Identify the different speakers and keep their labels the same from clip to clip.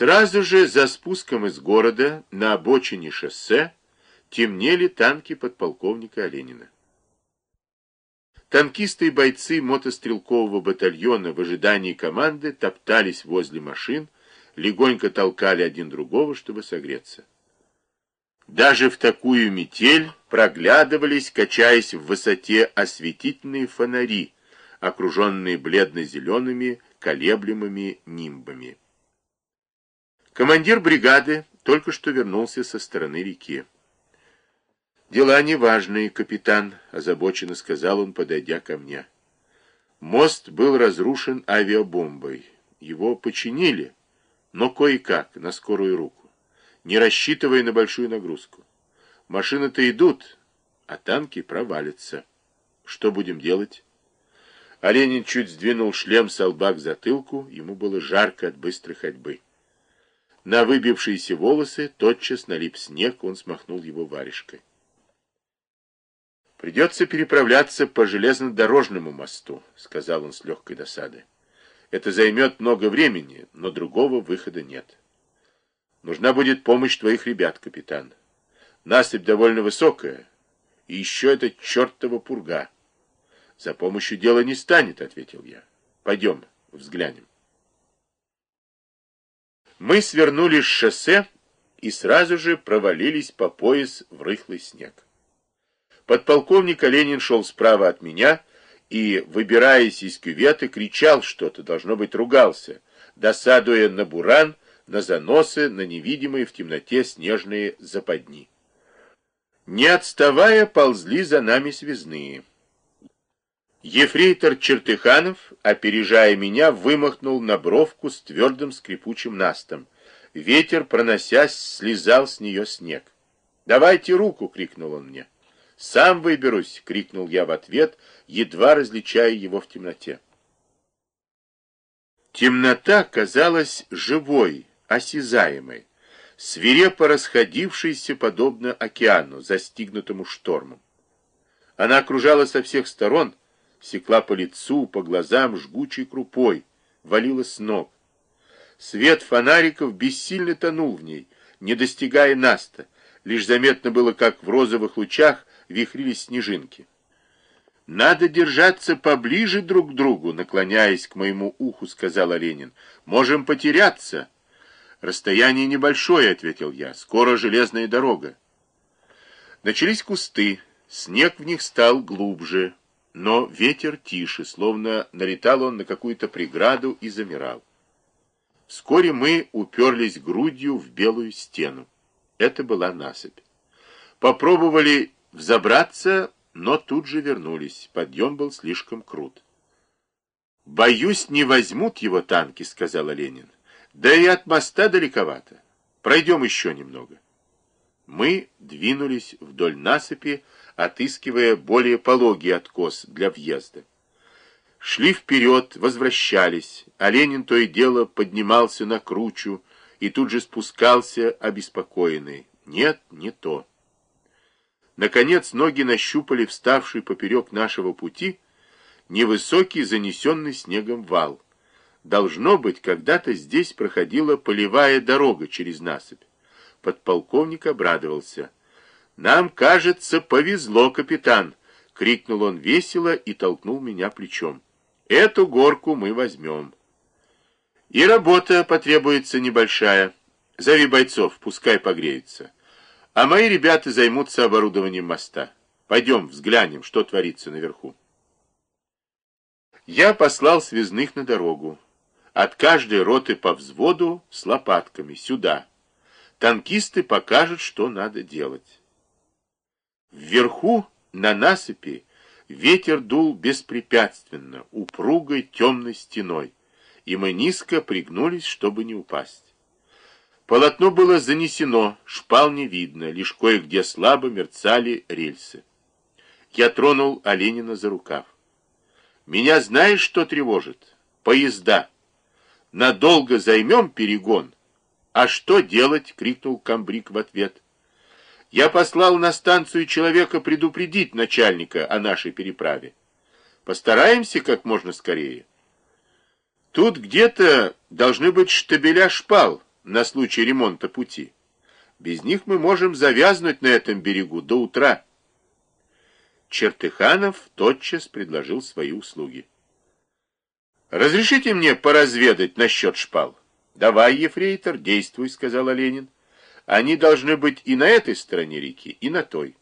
Speaker 1: Сразу же за спуском из города на обочине шоссе темнели танки подполковника Оленина. Танкисты и бойцы мотострелкового батальона в ожидании команды топтались возле машин, легонько толкали один другого, чтобы согреться. Даже в такую метель проглядывались, качаясь в высоте, осветительные фонари, окруженные бледно-зелеными колеблемыми нимбами. Командир бригады только что вернулся со стороны реки. «Дела неважные, капитан», — озабоченно сказал он, подойдя ко мне. «Мост был разрушен авиабомбой. Его починили, но кое-как, на скорую руку, не рассчитывая на большую нагрузку. Машины-то идут, а танки провалятся. Что будем делать?» Оленин чуть сдвинул шлем с лба к затылку, ему было жарко от быстрой ходьбы. На выбившиеся волосы тотчас налип снег, он смахнул его варежкой. «Придется переправляться по железнодорожному мосту», — сказал он с легкой досадой. «Это займет много времени, но другого выхода нет. Нужна будет помощь твоих ребят, капитан. Насыпь довольно высокая, и еще эта чертова пурга». «За помощью дело не станет», — ответил я. «Пойдем, взглянем». Мы свернули с шоссе и сразу же провалились по пояс в рыхлый снег. Подполковник Оленин шел справа от меня и, выбираясь из кюветы, кричал что-то, должно быть, ругался, досадуя на буран, на заносы, на невидимые в темноте снежные западни. Не отставая, ползли за нами связные. Ефрейтор Чертыханов, опережая меня, вымахнул на бровку с твердым скрипучим настом. Ветер, проносясь, слезал с нее снег. «Давайте руку!» — крикнул он мне. «Сам выберусь!» — крикнул я в ответ, едва различая его в темноте. Темнота казалась живой, осязаемой, свирепо расходившейся, подобно океану, застигнутому штормом. Она окружала со всех сторон, секла по лицу, по глазам жгучей крупой, валила с ног. Свет фонариков бессильно тонул в ней, не достигая наста, лишь заметно было, как в розовых лучах вихрились снежинки. «Надо держаться поближе друг к другу», наклоняясь к моему уху, сказал Ленин. «Можем потеряться». «Расстояние небольшое», — ответил я. «Скоро железная дорога». Начались кусты. Снег в них стал глубже, но ветер тише, словно налетал он на какую-то преграду и замирал. Вскоре мы уперлись грудью в белую стену. Это была насыпь. Попробовали взобраться, но тут же вернулись. Подъем был слишком крут. «Боюсь, не возьмут его танки», — сказала Ленин. «Да и от моста далековато. Пройдем еще немного». Мы двинулись вдоль насыпи, отыскивая более пологий откос для въезда. Шли вперед, возвращались, а Ленин то и дело поднимался на кручу и тут же спускался обеспокоенный. Нет, не то. Наконец ноги нащупали вставший поперек нашего пути невысокий занесенный снегом вал. Должно быть, когда-то здесь проходила полевая дорога через насыпь. Подполковник обрадовался. «Нам, кажется, повезло, капитан!» — крикнул он весело и толкнул меня плечом. «Эту горку мы возьмем». «И работа потребуется небольшая. Зови бойцов, пускай погреются. А мои ребята займутся оборудованием моста. Пойдем взглянем, что творится наверху». Я послал связных на дорогу. От каждой роты по взводу с лопатками сюда. Танкисты покажут, что надо делать. Вверху, на насыпи, ветер дул беспрепятственно, упругой темной стеной, и мы низко пригнулись, чтобы не упасть. Полотно было занесено, шпал не видно, лишь кое-где слабо мерцали рельсы. Я тронул Оленина за рукав. «Меня знаешь, что тревожит? Поезда. Надолго займем перегон?» «А что делать?» — крикнул комбриг в ответ. Я послал на станцию человека предупредить начальника о нашей переправе. Постараемся как можно скорее. Тут где-то должны быть штабеля шпал, на случай ремонта пути. Без них мы можем завязнуть на этом берегу до утра. Чертыханов тотчас предложил свои услуги. «Разрешите мне поразведать насчет шпал?» «Давай, ефрейтор, действуй», — сказал Ленин. «Они должны быть и на этой стороне реки, и на той».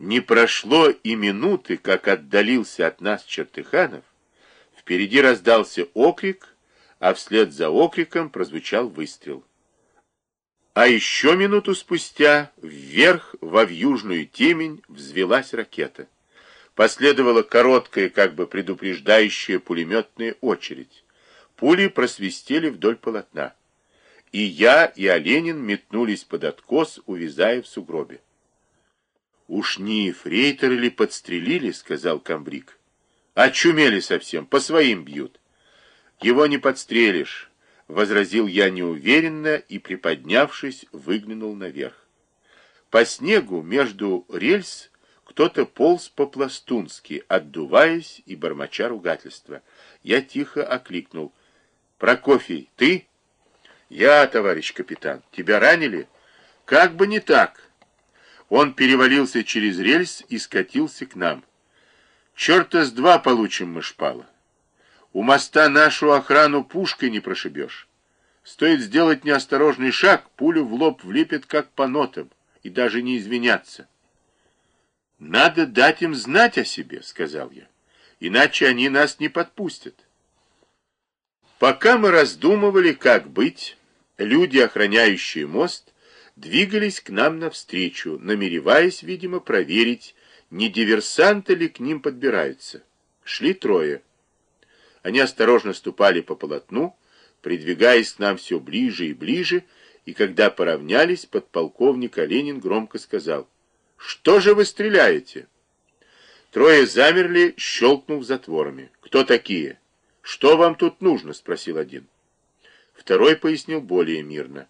Speaker 1: Не прошло и минуты, как отдалился от нас Чертыханов. Впереди раздался окрик, а вслед за окриком прозвучал выстрел. А еще минуту спустя вверх во вьюжную темень взвелась ракета. Последовала короткая, как бы предупреждающая пулеметная очередь. Пули просвистели вдоль полотна. И я, и Оленин метнулись под откос, увязая в сугробе. «Уж не ефрейтор ли подстрелили?» — сказал комбриг. «Очумели совсем, по своим бьют». «Его не подстрелишь», — возразил я неуверенно и, приподнявшись, выглянул наверх. По снегу между рельс кто-то полз по-пластунски, отдуваясь и бормоча ругательства. Я тихо окликнул. «Прокофий, ты?» «Я, товарищ капитан. Тебя ранили?» «Как бы не так». Он перевалился через рельс и скатился к нам. Черта с два получим мы шпала. У моста нашу охрану пушкой не прошибешь. Стоит сделать неосторожный шаг, пулю в лоб влепит как по нотам, и даже не извиняться. «Надо дать им знать о себе», — сказал я, — «иначе они нас не подпустят». Пока мы раздумывали, как быть, люди, охраняющие мост, двигались к нам навстречу, намереваясь, видимо, проверить, не диверсанты ли к ним подбираются. Шли трое. Они осторожно ступали по полотну, придвигаясь к нам все ближе и ближе, и когда поравнялись, подполковник Оленин громко сказал, «Что же вы стреляете?» Трое замерли, щелкнув затворами. «Кто такие?» «Что вам тут нужно?» — спросил один. Второй пояснил более мирно.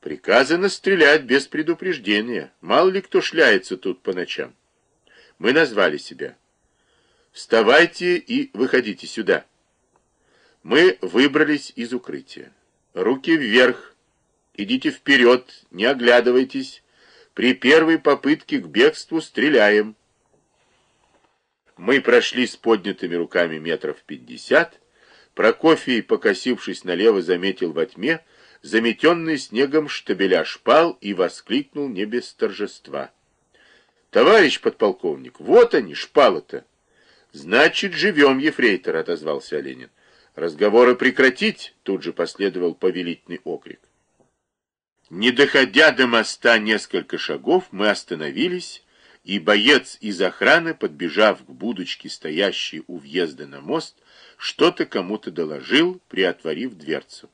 Speaker 1: Приказано стрелять без предупреждения. Мало ли кто шляется тут по ночам. Мы назвали себя. Вставайте и выходите сюда. Мы выбрались из укрытия. Руки вверх. Идите вперед, не оглядывайтесь. При первой попытке к бегству стреляем. Мы прошли с поднятыми руками метров пятьдесят. Прокофий, покосившись налево, заметил во тьме, заметенный снегом штабеля шпал и воскликнул не без торжества. «Товарищ подполковник, вот они, шпалы-то!» «Значит, живем, ефрейтор», — отозвался Ленин. «Разговоры прекратить!» — тут же последовал повелительный окрик. Не доходя до моста несколько шагов, мы остановились, и боец из охраны, подбежав к будочке, стоящей у въезда на мост, что-то кому-то доложил, приотворив дверцу.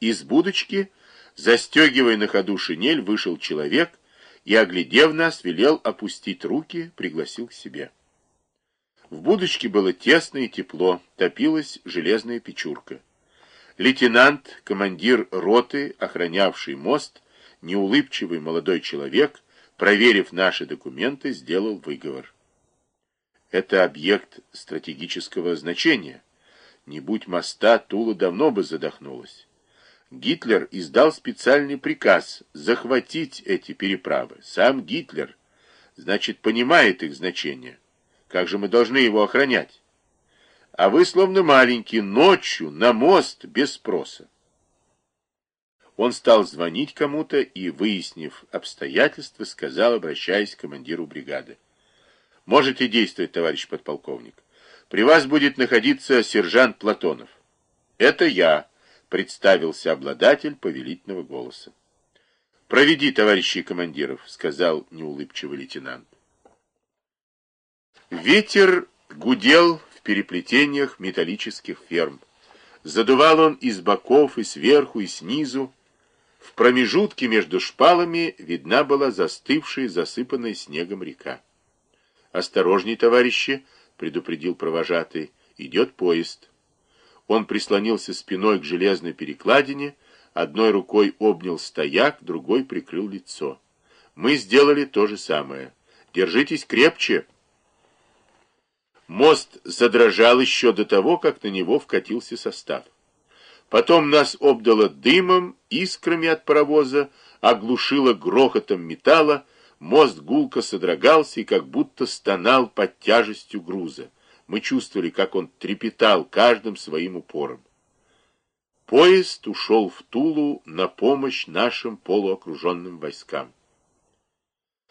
Speaker 1: Из будочки, застегивая на ходу шинель, вышел человек и, оглядев нас, велел опустить руки, пригласил к себе. В будочке было тесно и тепло, топилась железная печурка. Лейтенант, командир роты, охранявший мост, неулыбчивый молодой человек, проверив наши документы, сделал выговор. Это объект стратегического значения. Не будь моста, Тула давно бы задохнулась. Гитлер издал специальный приказ захватить эти переправы. Сам Гитлер, значит, понимает их значение. Как же мы должны его охранять? А вы, словно маленький, ночью на мост без спроса. Он стал звонить кому-то и, выяснив обстоятельства, сказал, обращаясь к командиру бригады. «Можете действовать, товарищ подполковник. При вас будет находиться сержант Платонов». «Это я», представился обладатель повелительного голоса. «Проведи, товарищи командиров», — сказал неулыбчивый лейтенант. Ветер гудел в переплетениях металлических ферм. Задувал он из боков, и сверху, и снизу. В промежутке между шпалами видна была застывшая, засыпанная снегом река. «Осторожней, товарищи!» — предупредил провожатый. «Идет поезд». Он прислонился спиной к железной перекладине, одной рукой обнял стояк, другой прикрыл лицо. Мы сделали то же самое. Держитесь крепче. Мост задрожал еще до того, как на него вкатился состав. Потом нас обдало дымом, искрами от паровоза, оглушило грохотом металла, мост гулко содрогался и как будто стонал под тяжестью груза. Мы чувствовали, как он трепетал каждым своим упором. Поезд ушел в Тулу на помощь нашим полуокруженным войскам.